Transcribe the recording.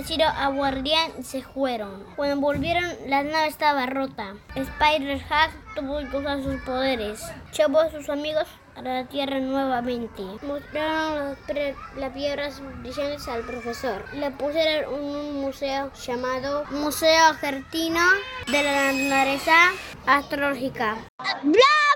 A Guardián y se fueron. Cuando volvieron, la nave estaba rota. Spider-Hack tuvo que usar sus poderes. Llevó a sus amigos a la Tierra nuevamente. Mostraron las, piedras brillantes al profesor. Le pusieron en un museo llamado Museo Argentino de la Naturaleza Astrológica. ¡Bravo!